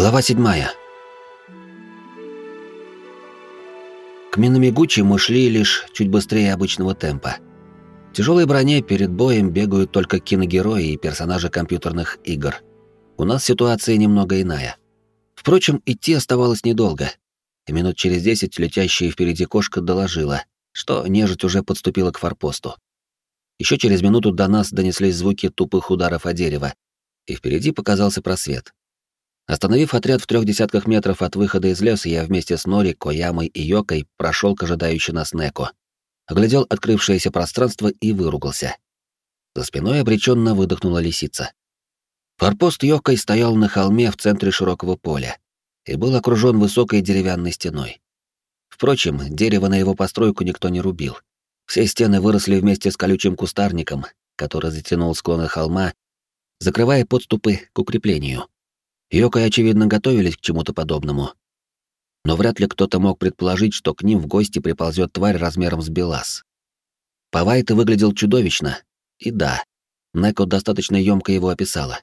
Глава седьмая. К Минамигучи мы шли лишь чуть быстрее обычного темпа. В тяжелой броне перед боем бегают только киногерои и персонажи компьютерных игр. У нас ситуация немного иная. Впрочем, идти оставалось недолго. И минут через десять летящая впереди кошка доложила, что нежить уже подступила к форпосту. Еще через минуту до нас донеслись звуки тупых ударов о дерево, и впереди показался просвет. Остановив отряд в трех десятках метров от выхода из леса, я вместе с Нори, Коямой и Йокой прошел к ожидающей нас Неко. Оглядел открывшееся пространство и выругался. За спиной обреченно выдохнула лисица. Форпост Йокой стоял на холме в центре широкого поля и был окружен высокой деревянной стеной. Впрочем, дерево на его постройку никто не рубил. Все стены выросли вместе с колючим кустарником, который затянул склоны холма, закрывая подступы к укреплению. Йокой, очевидно, готовились к чему-то подобному. Но вряд ли кто-то мог предположить, что к ним в гости приползет тварь размером с Белас. Павайта выглядел чудовищно. И да, Неко достаточно емко его описала.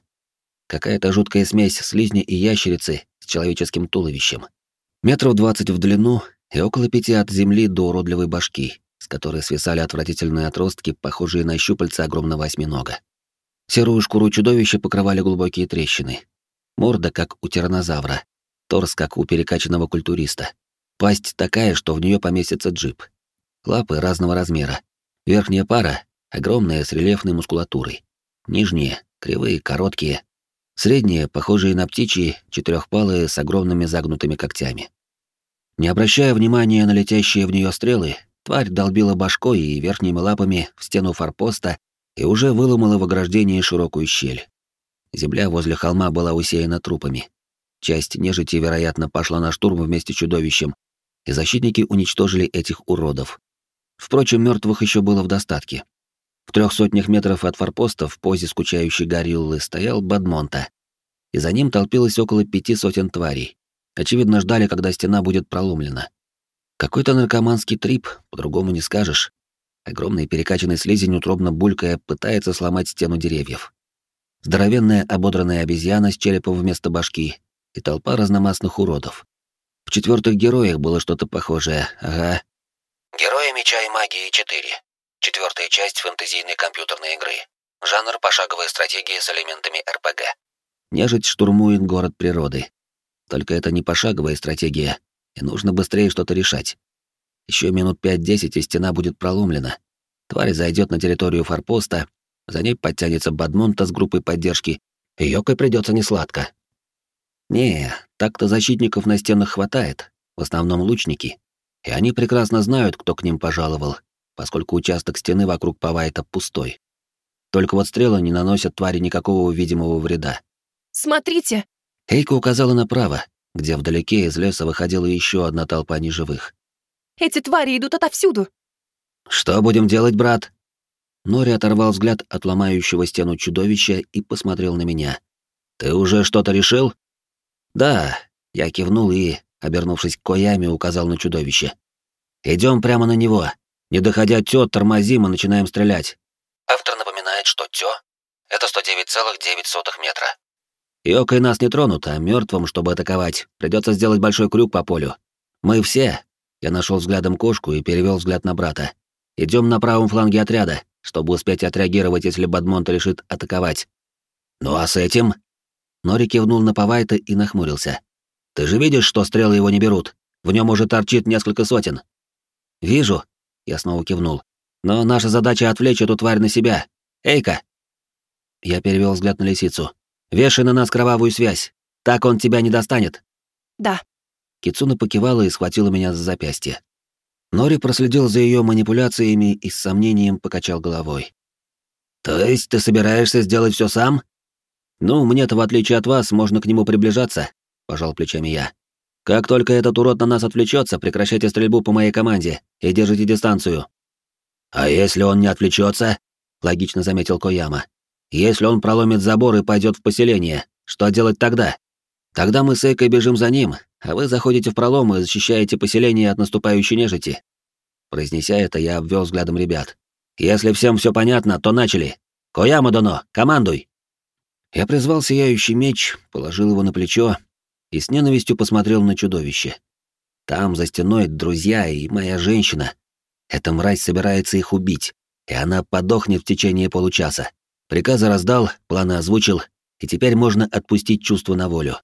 Какая-то жуткая смесь слизни и ящерицы с человеческим туловищем. Метров двадцать в длину и около пяти от земли до уродливой башки, с которой свисали отвратительные отростки, похожие на щупальца огромного осьминога. Серую шкуру чудовища покрывали глубокие трещины, Морда, как у тиранозавра. Торс, как у перекачанного культуриста. Пасть такая, что в нее поместится джип. Лапы разного размера. Верхняя пара — огромная, с рельефной мускулатурой. Нижние — кривые, короткие. Средние, похожие на птичьи, четырехпалые, с огромными загнутыми когтями. Не обращая внимания на летящие в нее стрелы, тварь долбила башкой и верхними лапами в стену форпоста и уже выломала в ограждении широкую щель. Земля возле холма была усеяна трупами. Часть нежити, вероятно, пошла на штурм вместе с чудовищем, и защитники уничтожили этих уродов. Впрочем, мертвых еще было в достатке. В трех сотнях метров от форпоста в позе скучающей гориллы стоял Бадмонта, и за ним толпилось около пяти сотен тварей. Очевидно, ждали, когда стена будет проломлена. Какой-то наркоманский трип, по-другому не скажешь. Огромный перекачанный слизень, утробно булькая, пытается сломать стену деревьев здоровенная ободранная обезьяна с черепом вместо башки и толпа разномастных уродов. В четвертых героях было что-то похожее, ага. Герои меча и магии 4. Четвертая часть фэнтезийной компьютерной игры. Жанр пошаговая стратегия с элементами РПГ. Нежить штурмует город природы. Только это не пошаговая стратегия, и нужно быстрее что-то решать. Еще минут 5-10, и стена будет проломлена. Тварь зайдет на территорию форпоста, за ней подтянется Бадмонта с группой поддержки, и Йокой придется несладко. Не, так-то защитников на стенах хватает, в основном лучники. И они прекрасно знают, кто к ним пожаловал, поскольку участок стены вокруг Павайта пустой. Только вот стрелы не наносят твари никакого видимого вреда. «Смотрите!» Эйка указала направо, где вдалеке из леса выходила еще одна толпа неживых. «Эти твари идут отовсюду!» «Что будем делать, брат?» Нори оторвал взгляд от ломающего стену чудовища и посмотрел на меня. «Ты уже что-то решил?» «Да», — я кивнул и, обернувшись к Кояме, указал на чудовище. Идем прямо на него. Не доходя тё, тормозим и начинаем стрелять». Автор напоминает, что тё — это 109,9 метра. Йокой нас не тронут, а мертвым, чтобы атаковать, придется сделать большой крюк по полю. Мы все. Я нашел взглядом кошку и перевел взгляд на брата. Идем на правом фланге отряда чтобы успеть отреагировать, если Бадмонт решит атаковать. «Ну а с этим?» Нори кивнул на Павайта и нахмурился. «Ты же видишь, что стрелы его не берут? В нем уже торчит несколько сотен». «Вижу», — я снова кивнул. «Но наша задача отвлечь эту тварь на себя. Эйка!» Я перевел взгляд на лисицу. «Вешай на нас кровавую связь. Так он тебя не достанет». «Да». Кицуна покивала и схватила меня за запястье. Нори проследил за ее манипуляциями и с сомнением покачал головой. «То есть ты собираешься сделать все сам?» «Ну, мне-то, в отличие от вас, можно к нему приближаться», — пожал плечами я. «Как только этот урод на нас отвлечется, прекращайте стрельбу по моей команде и держите дистанцию». «А если он не отвлечется?» — логично заметил Кояма. «Если он проломит забор и пойдет в поселение, что делать тогда?» Тогда мы с Эйкой бежим за ним, а вы заходите в пролом и защищаете поселение от наступающей нежити. Произнеся это, я обвел взглядом ребят. Если всем все понятно, то начали. Кояма Доно, командуй. Я призвал сияющий меч, положил его на плечо и с ненавистью посмотрел на чудовище. Там, за стеной, друзья и моя женщина. Эта мразь собирается их убить, и она подохнет в течение получаса. Приказы раздал, планы озвучил, и теперь можно отпустить чувство на волю.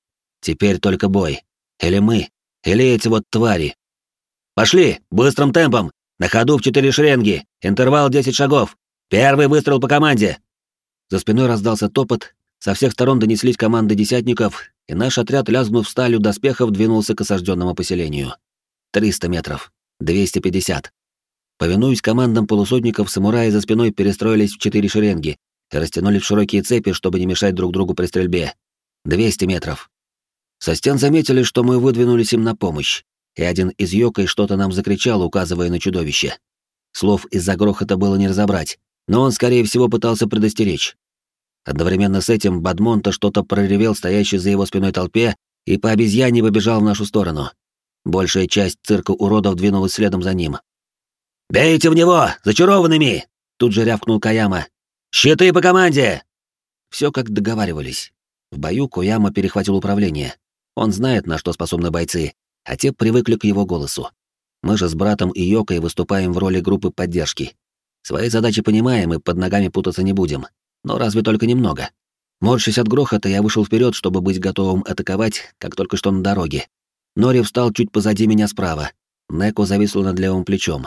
Теперь только бой. Или мы, или эти вот твари. «Пошли! Быстрым темпом! На ходу в четыре шеренги! Интервал десять шагов! Первый выстрел по команде!» За спиной раздался топот, со всех сторон донеслись команды десятников, и наш отряд, лязгнув сталью доспехов, двинулся к осажденному поселению. 300 метров. 250. Повинуясь командам полусотников, самураи за спиной перестроились в четыре шеренги и растянули в широкие цепи, чтобы не мешать друг другу при стрельбе. 200 метров. Со стен заметили, что мы выдвинулись им на помощь, и один из йокой что-то нам закричал, указывая на чудовище. Слов из-за грохота было не разобрать, но он, скорее всего, пытался предостеречь. Одновременно с этим Бадмонта что-то проревел стоящий за его спиной толпе и по обезьяне побежал в нашу сторону. Большая часть цирка уродов двинулась следом за ним. «Бейте в него! Зачарованными!» Тут же рявкнул Каяма. «Щиты по команде!» Все как договаривались. В бою Кояма перехватил управление. Он знает, на что способны бойцы, а те привыкли к его голосу. Мы же с братом и Йокой выступаем в роли группы поддержки. Свои задачи понимаем и под ногами путаться не будем но разве только немного. Морщась от грохота, я вышел вперед, чтобы быть готовым атаковать, как только что на дороге. Нори встал чуть позади меня справа. Неко зависла над левым плечом.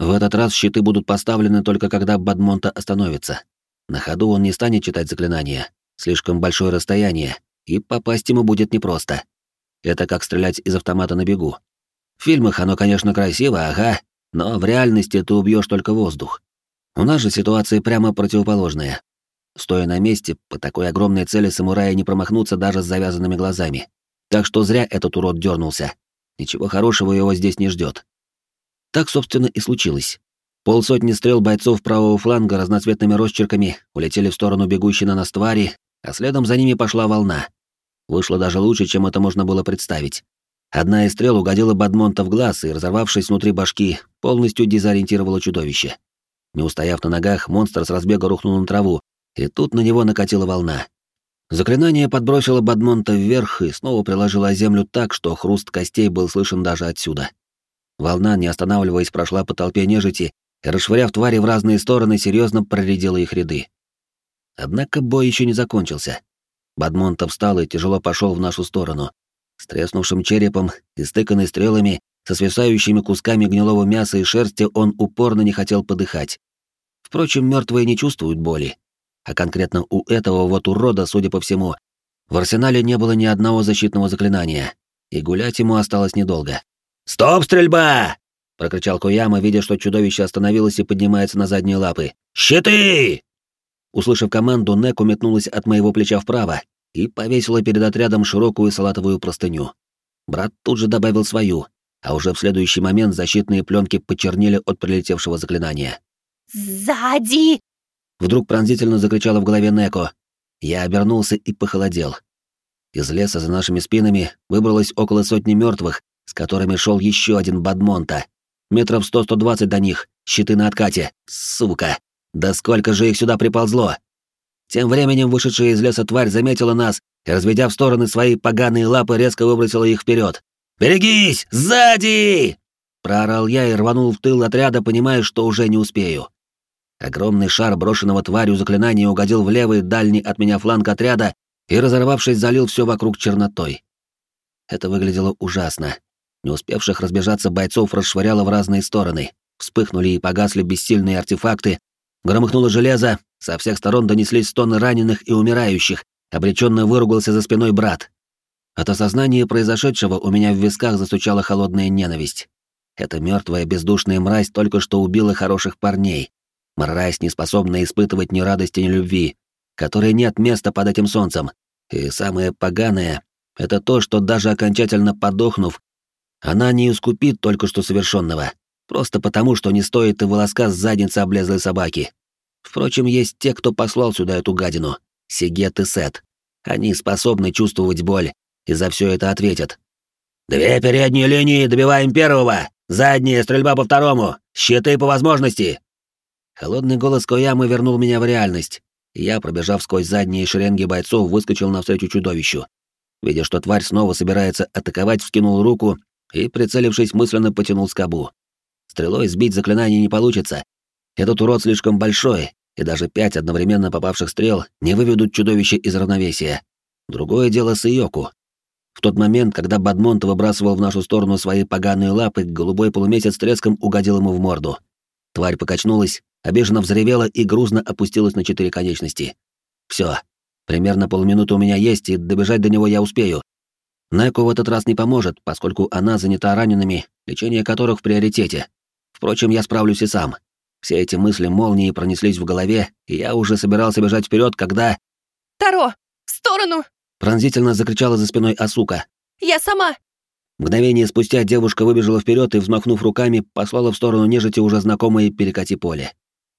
В этот раз щиты будут поставлены только когда Бадмонта остановится. На ходу он не станет читать заклинания. Слишком большое расстояние, и попасть ему будет непросто. Это как стрелять из автомата на бегу. В фильмах оно, конечно, красиво, ага, но в реальности ты убьешь только воздух. У нас же ситуация прямо противоположная. Стоя на месте, по такой огромной цели самурая не промахнуться даже с завязанными глазами. Так что зря этот урод дернулся. Ничего хорошего его здесь не ждет. Так, собственно, и случилось. Полсотни стрел бойцов правого фланга разноцветными росчерками улетели в сторону бегущей на нас твари, а следом за ними пошла волна. Вышло даже лучше, чем это можно было представить. Одна из стрел угодила Бадмонта в глаз и, разорвавшись внутри башки, полностью дезориентировала чудовище. Не устояв на ногах, монстр с разбега рухнул на траву, и тут на него накатила волна. Заклинание подбросило Бадмонта вверх и снова приложило землю так, что хруст костей был слышен даже отсюда. Волна, не останавливаясь, прошла по толпе нежити и, расшвыряв твари в разные стороны, серьезно проредила их ряды. Однако бой еще не закончился. Бадмонта встал и тяжело пошел в нашу сторону. С треснувшим черепом, истыканный стрелами, со свисающими кусками гнилого мяса и шерсти он упорно не хотел подыхать. Впрочем, мертвые не чувствуют боли, а конкретно у этого вот урода, судя по всему, в арсенале не было ни одного защитного заклинания, и гулять ему осталось недолго. «Стоп, стрельба!» — прокричал Кояма, видя, что чудовище остановилось и поднимается на задние лапы. «Щиты!» Услышав команду, Неку метнулась от моего плеча вправо и повесила перед отрядом широкую салатовую простыню. Брат тут же добавил свою, а уже в следующий момент защитные пленки почернели от прилетевшего заклинания. «Сзади!» Вдруг пронзительно закричала в голове Неко. Я обернулся и похолодел. Из леса за нашими спинами выбралось около сотни мертвых, с которыми шел еще один Бадмонта. Метров сто-сто двадцать до них, щиты на откате. Сука! Да сколько же их сюда приползло! Тем временем вышедшая из леса тварь заметила нас и, разведя в стороны свои поганые лапы, резко выбросила их вперед. «Берегись! Сзади!» Проорал я и рванул в тыл отряда, понимая, что уже не успею. Огромный шар брошенного тварью заклинания угодил в левый дальний от меня фланг отряда и, разорвавшись, залил все вокруг чернотой. Это выглядело ужасно. Не успевших разбежаться бойцов расшвыряло в разные стороны. Вспыхнули и погасли бессильные артефакты, громыхнуло железо, со всех сторон донеслись стоны раненых и умирающих, обреченно выругался за спиной брат. От осознания произошедшего у меня в висках застучала холодная ненависть. Эта мертвая бездушная мразь только что убила хороших парней, Мразь, не способная испытывать ни радости, ни любви, которой нет места под этим солнцем. И самое поганое — это то, что даже окончательно подохнув, она не искупит только что совершенного, просто потому, что не стоит и волоска с задницы облезлой собаки. Впрочем, есть те, кто послал сюда эту гадину, Сигет и Сет. Они способны чувствовать боль, и за все это ответят. «Две передние линии, добиваем первого! Задняя, стрельба по второму! Щиты по возможности!» Холодный голос Коямы вернул меня в реальность. Я, пробежав сквозь задние шеренги бойцов, выскочил навстречу чудовищу. Видя, что тварь снова собирается атаковать, вскинул руку и, прицелившись, мысленно потянул скобу. Стрелой сбить заклинание не получится. Этот урод слишком большой, и даже пять одновременно попавших стрел не выведут чудовище из равновесия. Другое дело с Иоку. В тот момент, когда Бадмонт выбрасывал в нашу сторону свои поганые лапы, голубой полумесяц треском угодил ему в морду. Тварь покачнулась, обиженно взревела и грузно опустилась на четыре конечности. Все. Примерно полминуты у меня есть, и добежать до него я успею. Неку в этот раз не поможет, поскольку она занята ранеными, лечение которых в приоритете. Впрочем, я справлюсь и сам. Все эти мысли молнией пронеслись в голове, и я уже собирался бежать вперед, когда... «Таро! В сторону!» Пронзительно закричала за спиной Асука. «Я сама!» Мгновение спустя девушка выбежала вперед и, взмахнув руками, послала в сторону нежити уже знакомые перекати поле.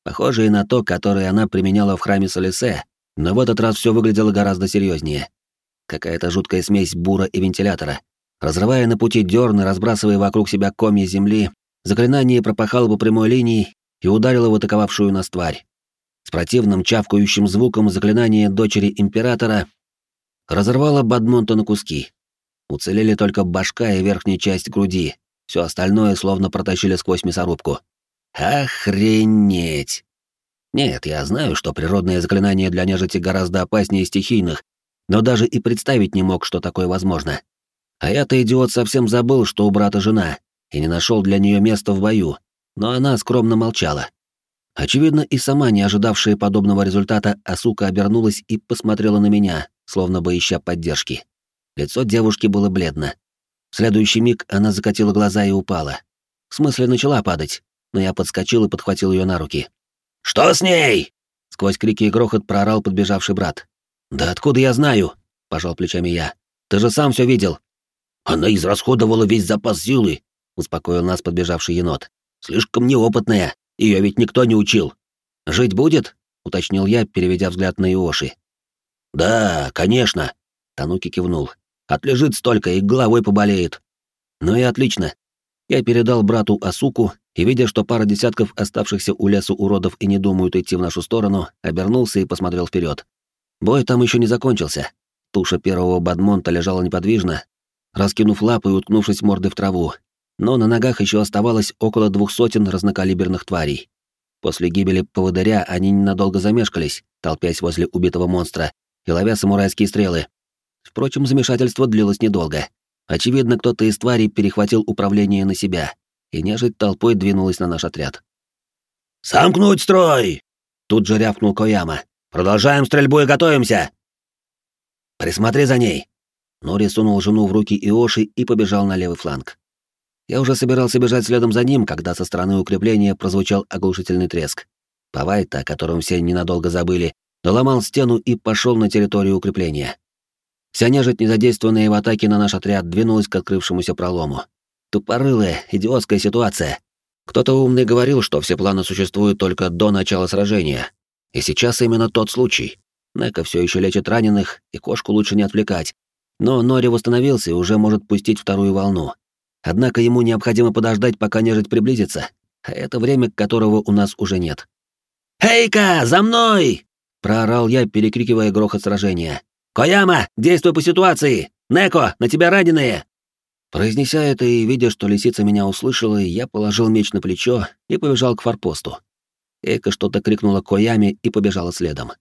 Похожие на то, которое она применяла в храме Солисе, но в этот раз все выглядело гораздо серьезнее. Какая-то жуткая смесь бура и вентилятора. Разрывая на пути дерны, разбрасывая вокруг себя комья земли, заклинание пропахало по прямой линии и ударило в атаковавшую нас тварь. С противным чавкающим звуком заклинание дочери императора разорвало Бадмонта на куски. Уцелели только башка и верхняя часть груди, все остальное словно протащили сквозь мясорубку. Охренеть! Нет, я знаю, что природные заклинания для нежити гораздо опаснее стихийных, но даже и представить не мог, что такое возможно. А я-то идиот совсем забыл, что у брата жена, и не нашел для нее места в бою, но она скромно молчала. Очевидно, и сама, не ожидавшая подобного результата, Асука обернулась и посмотрела на меня, словно бы ища поддержки. Лицо девушки было бледно. В следующий миг она закатила глаза и упала. В смысле, начала падать, но я подскочил и подхватил ее на руки. «Что с ней?» — сквозь крики и грохот проорал подбежавший брат. «Да откуда я знаю?» — пожал плечами я. «Ты же сам все видел». «Она израсходовала весь запас силы», — успокоил нас подбежавший енот. Слишком неопытная, ее ведь никто не учил. Жить будет? уточнил я, переведя взгляд на Иоши. Да, конечно, Тануки кивнул. Отлежит столько и головой поболеет. Ну и отлично. Я передал брату Асуку и, видя, что пара десятков оставшихся у лесу уродов и не думают идти в нашу сторону, обернулся и посмотрел вперед. Бой там еще не закончился. Туша первого Бадмонта лежала неподвижно, раскинув лапы и уткнувшись мордой в траву, но на ногах еще оставалось около двух сотен разнокалиберных тварей. После гибели поводыря они ненадолго замешкались, толпясь возле убитого монстра и ловя самурайские стрелы. Впрочем, замешательство длилось недолго. Очевидно, кто-то из тварей перехватил управление на себя, и нежить толпой двинулась на наш отряд. «Сомкнуть строй!» Тут же рявкнул Кояма. «Продолжаем стрельбу и готовимся!» «Присмотри за ней!» Нори сунул жену в руки Иоши и побежал на левый фланг. Я уже собирался бежать следом за ним, когда со стороны укрепления прозвучал оглушительный треск. Павайта, о котором все ненадолго забыли, доломал стену и пошел на территорию укрепления. Вся нежить, незадействованная в атаке на наш отряд, двинулась к открывшемуся пролому. Тупорылая, идиотская ситуация. Кто-то умный говорил, что все планы существуют только до начала сражения. И сейчас именно тот случай. Нека все еще лечит раненых, и кошку лучше не отвлекать. Но Нори восстановился и уже может пустить вторую волну. Однако ему необходимо подождать, пока нежить приблизится, а это время, которого у нас уже нет. «Эйка, за мной!» — проорал я, перекрикивая грохот сражения. «Кояма, действуй по ситуации! Неко, на тебя раненые!» Произнеся это и видя, что лисица меня услышала, я положил меч на плечо и побежал к форпосту. Эйка что-то крикнула Кояме и побежала следом.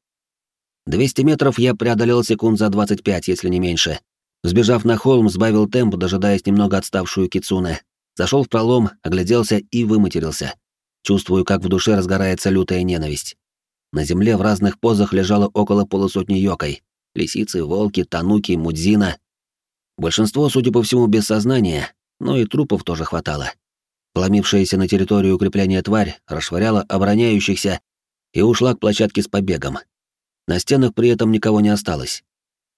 200 метров я преодолел секунд за 25, если не меньше, Сбежав на холм, сбавил темп, дожидаясь немного отставшую Кицуне. Зашел в пролом, огляделся и выматерился. Чувствую, как в душе разгорается лютая ненависть. На земле в разных позах лежало около полусотни йокой. Лисицы, волки, тануки, мудзина. Большинство, судя по всему, без сознания, но и трупов тоже хватало. Пломившаяся на территорию укрепления тварь расшвыряла обороняющихся и ушла к площадке с побегом. На стенах при этом никого не осталось.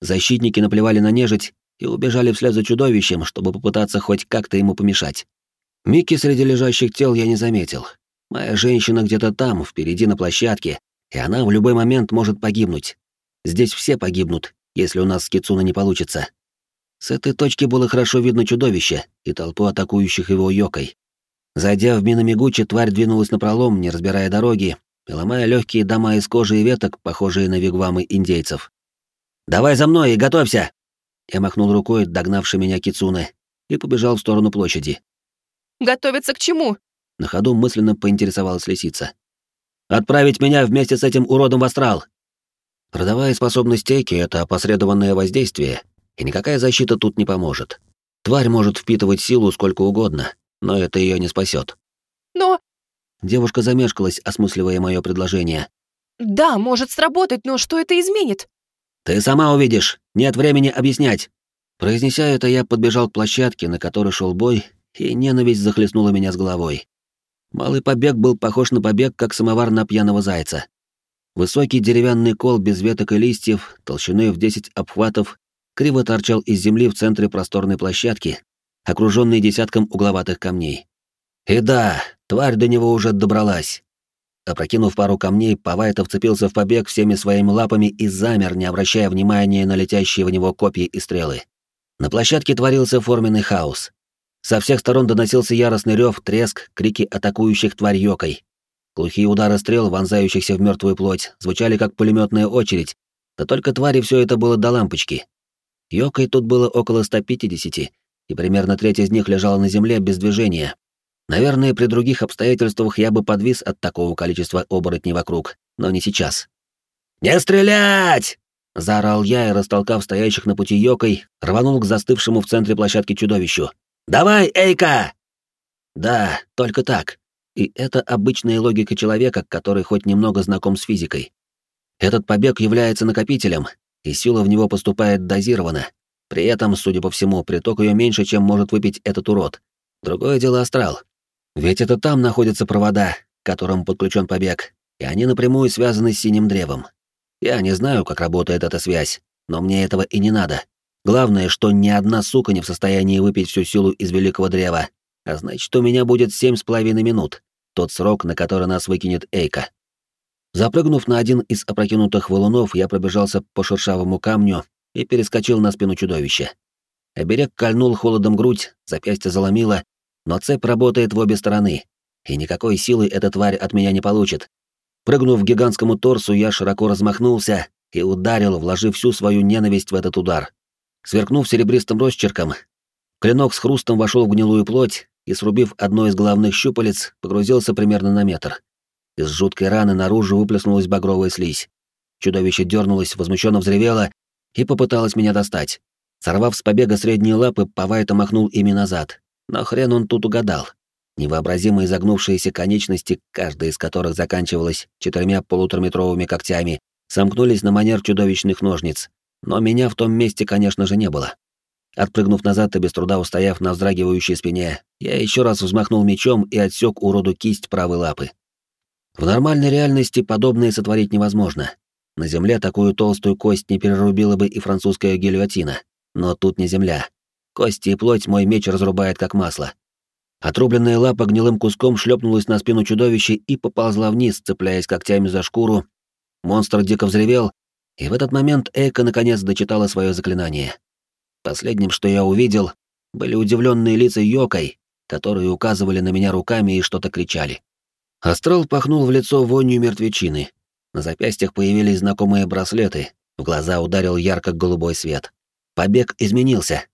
Защитники наплевали на нежить и убежали вслед за чудовищем, чтобы попытаться хоть как-то ему помешать. Микки среди лежащих тел я не заметил. Моя женщина где-то там, впереди на площадке, и она в любой момент может погибнуть. Здесь все погибнут, если у нас с Кицуна не получится. С этой точки было хорошо видно чудовище и толпу атакующих его йокой. Зайдя в Минамигучи, тварь двинулась на пролом, не разбирая дороги, и ломая легкие дома из кожи и веток, похожие на вигвамы индейцев. «Давай за мной и готовься!» Я махнул рукой, догнавший меня Кицуне, и побежал в сторону площади. Готовиться к чему? На ходу мысленно поинтересовалась лисица. «Отправить меня вместе с этим уродом в астрал!» Родовая способность Эйки — это опосредованное воздействие, и никакая защита тут не поможет. Тварь может впитывать силу сколько угодно, но это ее не спасет. Но... Девушка замешкалась, осмысливая мое предложение. Да, может сработать, но что это изменит? Ты сама увидишь, нет времени объяснять. Произнеся это, я подбежал к площадке, на которой шел бой, и ненависть захлестнула меня с головой. Малый побег был похож на побег, как самовар на пьяного зайца. Высокий деревянный кол без веток и листьев, толщиной в 10 обхватов, криво торчал из земли в центре просторной площадки, окруженной десятком угловатых камней. И да, тварь до него уже добралась. Опрокинув пару камней, Павайта вцепился в побег всеми своими лапами и замер, не обращая внимания на летящие в него копья и стрелы. На площадке творился форменный хаос. Со всех сторон доносился яростный рев, треск, крики атакующих тварь йокой. Глухие удары стрел, вонзающихся в мертвую плоть, звучали как пулеметная очередь, да только твари все это было до лампочки. Йокой тут было около 150, и примерно треть из них лежала на земле без движения, Наверное, при других обстоятельствах я бы подвис от такого количества оборотней вокруг, но не сейчас. «Не стрелять!» — заорал я и, растолкав стоящих на пути Йокой, рванул к застывшему в центре площадки чудовищу. «Давай, Эйка!» Да, только так. И это обычная логика человека, который хоть немного знаком с физикой. Этот побег является накопителем, и сила в него поступает дозированно. При этом, судя по всему, приток ее меньше, чем может выпить этот урод. Другое дело астрал. Ведь это там находятся провода, к которым подключен побег, и они напрямую связаны с синим древом. Я не знаю, как работает эта связь, но мне этого и не надо. Главное, что ни одна сука не в состоянии выпить всю силу из великого древа, а значит, у меня будет семь с половиной минут, тот срок, на который нас выкинет Эйка. Запрыгнув на один из опрокинутых валунов, я пробежался по шершавому камню и перескочил на спину чудовища. Оберег кольнул холодом грудь, запястье заломило, но цепь работает в обе стороны, и никакой силы эта тварь от меня не получит. Прыгнув к гигантскому торсу, я широко размахнулся и ударил, вложив всю свою ненависть в этот удар. Сверкнув серебристым росчерком, клинок с хрустом вошел в гнилую плоть и, срубив одно из головных щупалец, погрузился примерно на метр. Из жуткой раны наружу выплеснулась багровая слизь. Чудовище дернулось, возмущенно взревело и попыталось меня достать. Сорвав с побега средние лапы, Павайта махнул ими назад, но хрен он тут угадал. Невообразимо изогнувшиеся конечности, каждая из которых заканчивалась четырьмя полутораметровыми когтями, сомкнулись на манер чудовищных ножниц. Но меня в том месте, конечно же, не было. Отпрыгнув назад и без труда устояв на вздрагивающей спине, я еще раз взмахнул мечом и отсек уроду кисть правой лапы. В нормальной реальности подобное сотворить невозможно. На земле такую толстую кость не перерубила бы и французская гильотина. Но тут не земля. Кости и плоть мой меч разрубает как масло. Отрубленная лапа гнилым куском шлепнулась на спину чудовища и поползла вниз, цепляясь когтями за шкуру. Монстр дико взревел, и в этот момент Эйка наконец дочитала свое заклинание. Последним, что я увидел, были удивленные лица Йокой, которые указывали на меня руками и что-то кричали. Астрал пахнул в лицо вонью мертвечины. На запястьях появились знакомые браслеты, в глаза ударил ярко-голубой свет. Побег изменился,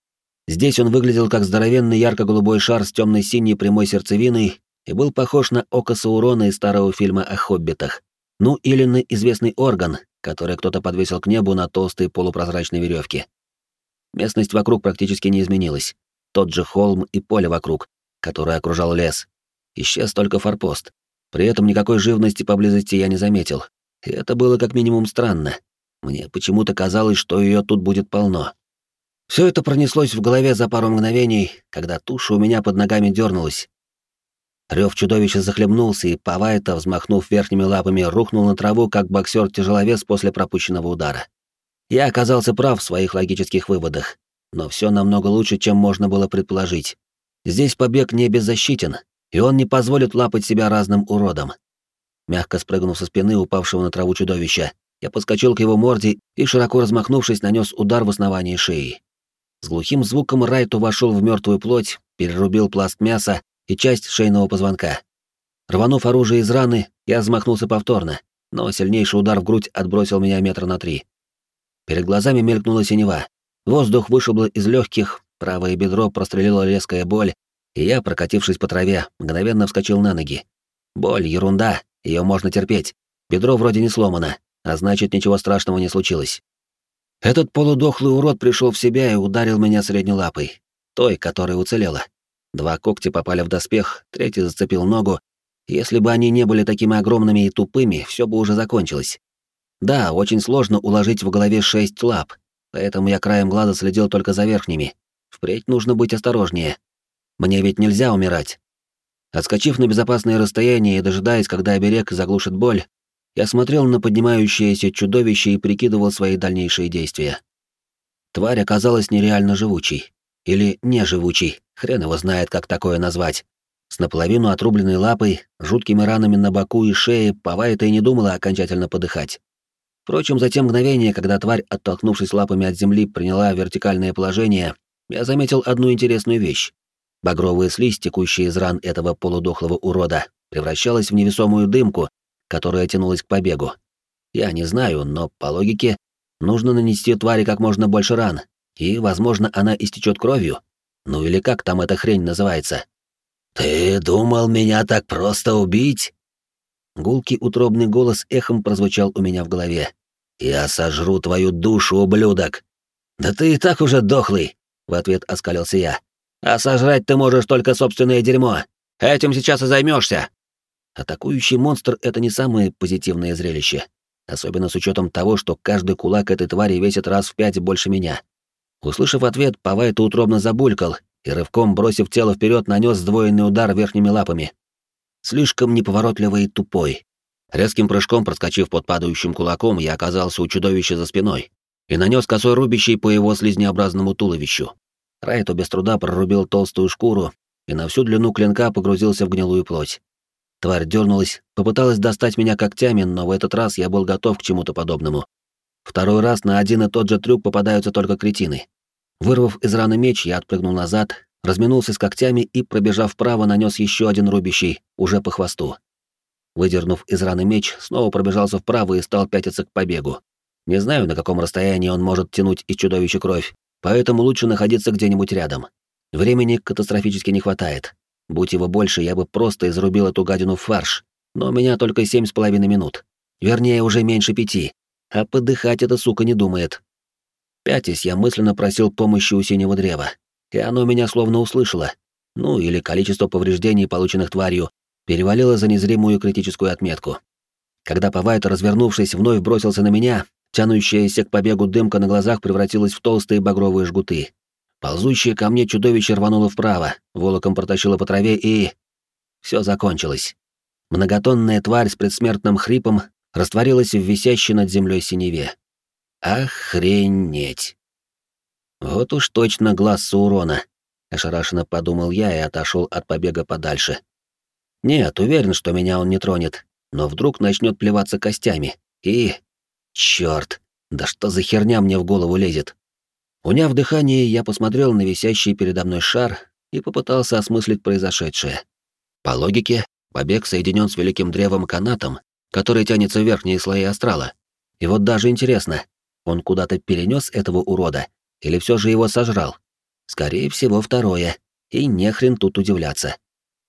Здесь он выглядел как здоровенный ярко-голубой шар с темной синей прямой сердцевиной и был похож на око Саурона из старого фильма о хоббитах. Ну или на известный орган, который кто-то подвесил к небу на толстой полупрозрачной веревке. Местность вокруг практически не изменилась. Тот же холм и поле вокруг, который окружал лес. Исчез только форпост. При этом никакой живности поблизости я не заметил. И это было как минимум странно. Мне почему-то казалось, что ее тут будет полно. Все это пронеслось в голове за пару мгновений, когда туша у меня под ногами дернулась. Рев чудовища захлебнулся, и Павайта, взмахнув верхними лапами, рухнул на траву, как боксер-тяжеловес после пропущенного удара. Я оказался прав в своих логических выводах, но все намного лучше, чем можно было предположить. Здесь побег не беззащитен, и он не позволит лапать себя разным уродом. Мягко спрыгнув со спины упавшего на траву чудовища, я подскочил к его морде и, широко размахнувшись, нанес удар в основании шеи. С глухим звуком Райту вошел в мертвую плоть, перерубил пласт мяса и часть шейного позвонка. Рванув оружие из раны, я взмахнулся повторно, но сильнейший удар в грудь отбросил меня метра на три. Перед глазами мелькнула синева. Воздух вышибло из легких, правое бедро прострелила резкая боль, и я, прокатившись по траве, мгновенно вскочил на ноги. Боль — ерунда, ее можно терпеть. Бедро вроде не сломано, а значит, ничего страшного не случилось. Этот полудохлый урод пришел в себя и ударил меня средней лапой, той, которая уцелела. Два когтя попали в доспех, третий зацепил ногу. Если бы они не были такими огромными и тупыми, все бы уже закончилось. Да, очень сложно уложить в голове шесть лап, поэтому я краем глаза следил только за верхними. Впредь нужно быть осторожнее. Мне ведь нельзя умирать. Отскочив на безопасное расстояние и дожидаясь, когда оберег заглушит боль, я смотрел на поднимающееся чудовище и прикидывал свои дальнейшие действия. Тварь оказалась нереально живучей. Или неживучей, хрен его знает, как такое назвать. С наполовину отрубленной лапой, жуткими ранами на боку и шее, Павайта и не думала окончательно подыхать. Впрочем, за те мгновения, когда тварь, оттолкнувшись лапами от земли, приняла вертикальное положение, я заметил одну интересную вещь. Багровая слизь, текущая из ран этого полудохлого урода, превращалась в невесомую дымку, которая тянулась к побегу. Я не знаю, но по логике нужно нанести твари как можно больше ран, и, возможно, она истечет кровью. Ну или как там эта хрень называется? «Ты думал меня так просто убить?» Гулкий утробный голос эхом прозвучал у меня в голове. «Я сожру твою душу, ублюдок!» «Да ты и так уже дохлый!» — в ответ оскалился я. «А сожрать ты можешь только собственное дерьмо. Этим сейчас и займешься. Атакующий монстр — это не самое позитивное зрелище, особенно с учетом того, что каждый кулак этой твари весит раз в пять больше меня. Услышав ответ, Павайта утробно забулькал и, рывком бросив тело вперед, нанес сдвоенный удар верхними лапами. Слишком неповоротливый и тупой. Резким прыжком, проскочив под падающим кулаком, я оказался у чудовища за спиной и нанес косой рубящий по его слизнеобразному туловищу. Райто без труда прорубил толстую шкуру и на всю длину клинка погрузился в гнилую плоть. Тварь дернулась, попыталась достать меня когтями, но в этот раз я был готов к чему-то подобному. Второй раз на один и тот же трюк попадаются только кретины. Вырвав из раны меч, я отпрыгнул назад, разминулся с когтями и, пробежав вправо, нанес еще один рубящий, уже по хвосту. Выдернув из раны меч, снова пробежался вправо и стал пятиться к побегу. Не знаю, на каком расстоянии он может тянуть из чудовища кровь, поэтому лучше находиться где-нибудь рядом. Времени катастрофически не хватает. Будь его больше, я бы просто изрубил эту гадину в фарш, но у меня только семь с половиной минут. Вернее, уже меньше пяти. А подыхать эта сука не думает. Пятясь, я мысленно просил помощи у синего древа, и оно меня словно услышало. Ну, или количество повреждений, полученных тварью, перевалило за незримую критическую отметку. Когда Павайт, развернувшись, вновь бросился на меня, тянущаяся к побегу дымка на глазах превратилась в толстые багровые жгуты. Ползущее ко мне чудовище рвануло вправо, волоком протащило по траве и... Все закончилось. Многотонная тварь с предсмертным хрипом растворилась в висящей над землей синеве. Охренеть! Вот уж точно глаз Саурона, ошарашенно подумал я и отошел от побега подальше. Нет, уверен, что меня он не тронет, но вдруг начнет плеваться костями. И... Черт! Да что за херня мне в голову лезет? Уняв дыхание, я посмотрел на висящий передо мной шар и попытался осмыслить произошедшее. По логике, побег соединен с великим древом канатом, который тянется в верхние слои астрала. И вот даже интересно, он куда-то перенес этого урода или все же его сожрал? Скорее всего, второе. И не хрен тут удивляться.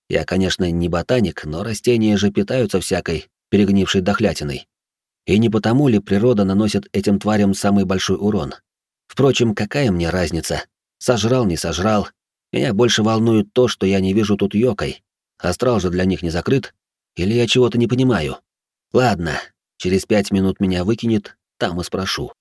Я, конечно, не ботаник, но растения же питаются всякой перегнившей дохлятиной. И не потому ли природа наносит этим тварям самый большой урон? Впрочем, какая мне разница? Сожрал, не сожрал. Меня больше волнует то, что я не вижу тут Йокой. Астрал же для них не закрыт. Или я чего-то не понимаю? Ладно, через пять минут меня выкинет, там и спрошу.